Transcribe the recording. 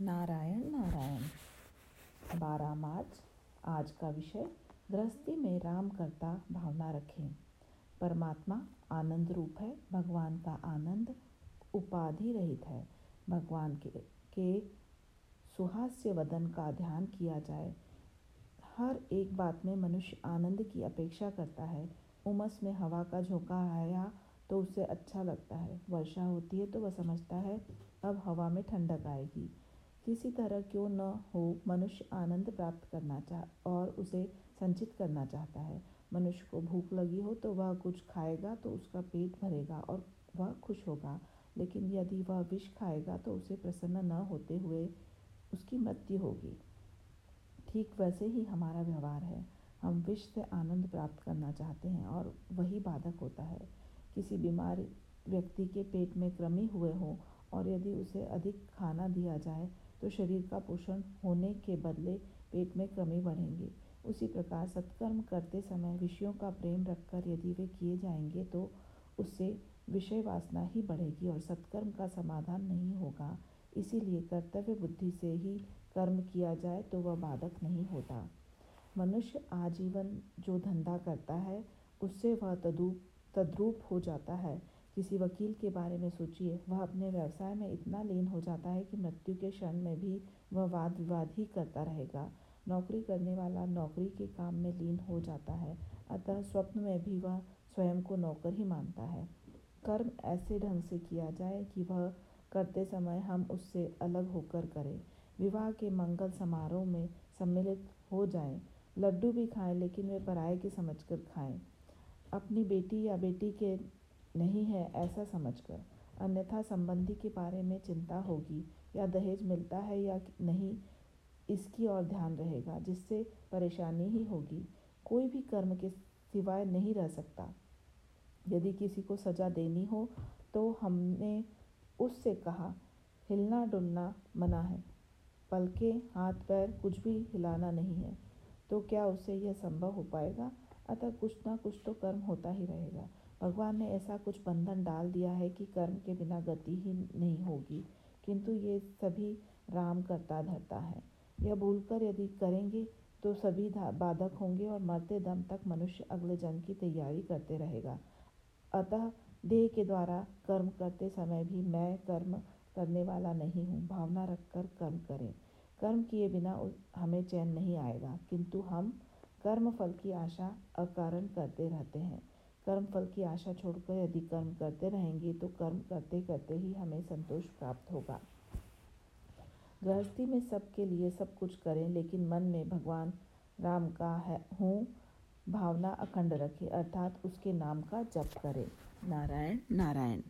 नारायण नारायण। बारह मार्च आज का विषय गृहस्थी में राम करता भावना रखें। परमात्मा आनंद रूप है भगवान का आनंद उपाधि रहित है। भगवान के, के सुहास्य वदन का ध्यान किया जाए। हर एक बात में मनुष्य आनंद की अपेक्षा करता है। उमस में हवा का झोंका आया तो उसे अच्छा लगता है। वर्षा होती है तो वह समझता है अब हवा में ठंडक आएगी। किसी तरह क्यों न हो मनुष्य आनंद प्राप्त करना चाह, और उसे संचित करना चाहता है। मनुष्य को भूख लगी हो तो वह कुछ खाएगा तो उसका पेट भरेगा और वह खुश होगा। लेकिन यदि वह विष खाएगा तो उसे प्रसन्न न होते हुए उसकी मृत्यु होगी। ठीक वैसे ही हमारा व्यवहार है। हम विष से आनंद प्राप्त करना चाहते हैं और वही बाधक होता है। किसी बीमार व्यक्ति के पेट में कृमि हुए हों और यदि उसे अधिक खाना दिया जाए तो शरीर का पोषण होने के बदले पेट में कमी बढ़ेंगे। उसी प्रकार सत्कर्म करते समय विषयों का प्रेम रखकर यदि वे किए जाएँगे तो उससे विषय वासना ही बढ़ेगी और सत्कर्म का समाधान नहीं होगा। इसीलिए कर्तव्य बुद्धि से ही कर्म किया जाए तो वह बाधक नहीं होता। मनुष्य आजीवन जो धंधा करता है, उससे वह तदूप तद्रूप हो जाता है। किसी वकील के बारे में सोचिए। वह अपने व्यवसाय में इतना लीन हो जाता है कि मृत्यु के क्षण में भी वह वाद विवाद ही करता रहेगा। नौकरी करने वाला नौकरी के काम में लीन हो जाता है अतः स्वप्न में भी वह स्वयं को नौकर ही मानता है। कर्म ऐसे ढंग से किया जाए कि वह करते समय हम उससे अलग होकर करें। विवाह के मंगल समारोह में सम्मिलित हो जाएँ, लड्डू भी खाएँ लेकिन वे पराये के समझकर खाएँ। अपनी बेटी या बेटी के नहीं है, ऐसा समझकर। अन्यथा संबंधी के बारे में चिंता होगी, या दहेज मिलता है या नहीं, इसकी ओर ध्यान रहेगा, जिससे परेशानी ही होगी। कोई भी कर्म के सिवाय नहीं रह सकता। यदि किसी को सजा देनी हो तो हमने उससे कहा, हिलना डुलना मना है। पलके, हाथ, पैर कुछ भी हिलाना नहीं है। तो क्या उससे यह संभव हो पाएगा? अतः कुछ ना कुछ तो कर्म होता ही रहेगा। भगवान ने ऐसा कुछ बंधन डाल दिया है कि कर्म के बिना गति ही नहीं होगी, किंतु ये सभी राम करता धरता है। यह भूलकर यदि करेंगे तो सभी बाधक होंगे और मरते दम तक मनुष्य अगले जन्म की तैयारी करते रहेगा। अतः देह के द्वारा कर्म करते समय भी मैं कर्म करने वाला नहीं हूँ, भावना रखकर कर्म करें। कर्म किए बिना हमें चैन नहीं आएगा, किंतु हम कर्म फल की आशा अकारण करते रहते हैं। कर्म फल की आशा छोड़कर यदि कर्म करते रहेंगे तो कर्म करते करते ही हमें संतोष प्राप्त होगा। गृहस्थी में सबके लिए सब कुछ करें, लेकिन मन में भगवान राम का है, हूँ, भावना अखंड रखें, अर्थात उसके नाम का जप करें। नारायण नारायण।